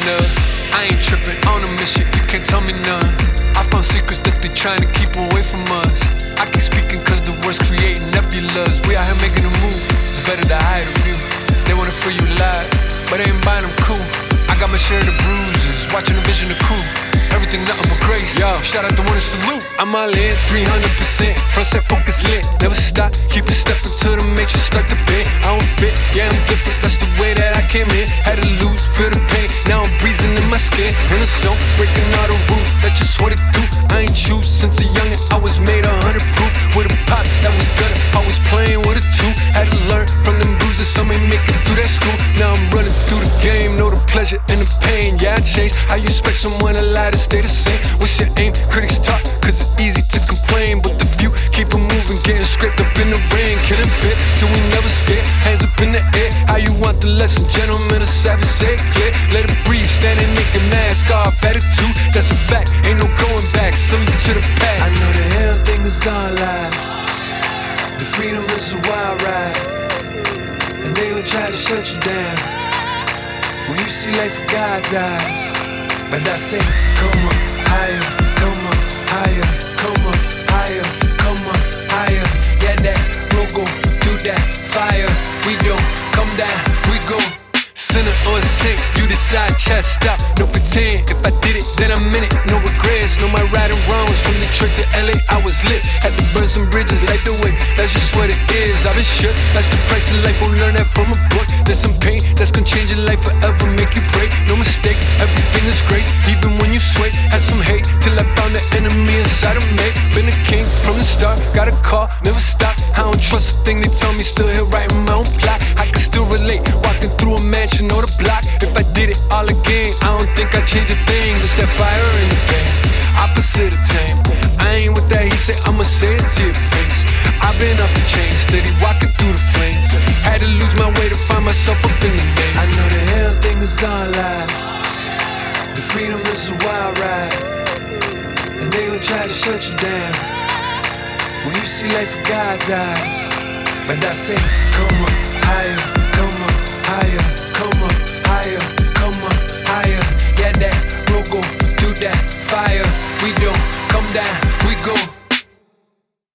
I ain't tripping on a mission, you can't tell me none. I found secrets that they trying to keep away from us. I keep speaking cause the words creating nebulas. We out here making a move, it's better to hide a few. They wanna feel you live, but they ain't buying them cool. I got my share of the bruises, watching the vision of cool. Everything nothing but grace. Yo, shout out the one and salute. I'm all in 300%. Front set focus lit. Never stop. Keep the matrix in. In the zone, breaking all the rules. That's just what it do. I ain't choose since a youngin'. I was made a hundred proof with a pop that was good. I was playing with a two. Had to learn from them bruises. Some ain't making through that school. Now I'm running through the game. Know the pleasure and the pain. Yeah, I changed. How you expect someone to lie to stay the same? What's your aim? Critics talk, cause it's easy to complain. But the few keep it moving, getting scraped up in the rain. Killing fit till we never scared. Hands up in the air. How you want the lesson? Gentlemen, a savage, say it clear. Let it breathe, standing lives. The freedom is a wild ride. And they will try to shut you down. When you see life with God's eyes. But I say, come up higher, come up higher, come up higher, come up higher. Yeah, that logo, do that fire. We don't come down, we go. Sinner or saint, you decide, chest stop, no pretend. If I did it, then I'm in it, no regrets. No my right and wrongs. From the trick to LA, burn some bridges, light the way. That's just what it is. I've been shook. That's the price of life. Won't learn that from a book. There's some pain that's gonna change your life forever, make you break. No mistakes. everything is grace. even when you sway. Had some hate till I found the enemy inside of me. Been a king from the start, got a call, never stop. I don't trust a thing they tell me, still here writing my own plot. I can still relate, walking through a mansion or the block. Said, I'ma say it to your face. I've been up the chain, steady walking through the flames. Had to lose my way to find myself up in the maze. I know the hell thing is our lives. The freedom is a wild ride. And they will try to shut you down. When you see life with God's eyes. But I say, come up higher, come up higher, come up higher, come up higher. Yeah, that logo, do that fire. We don't come down, we go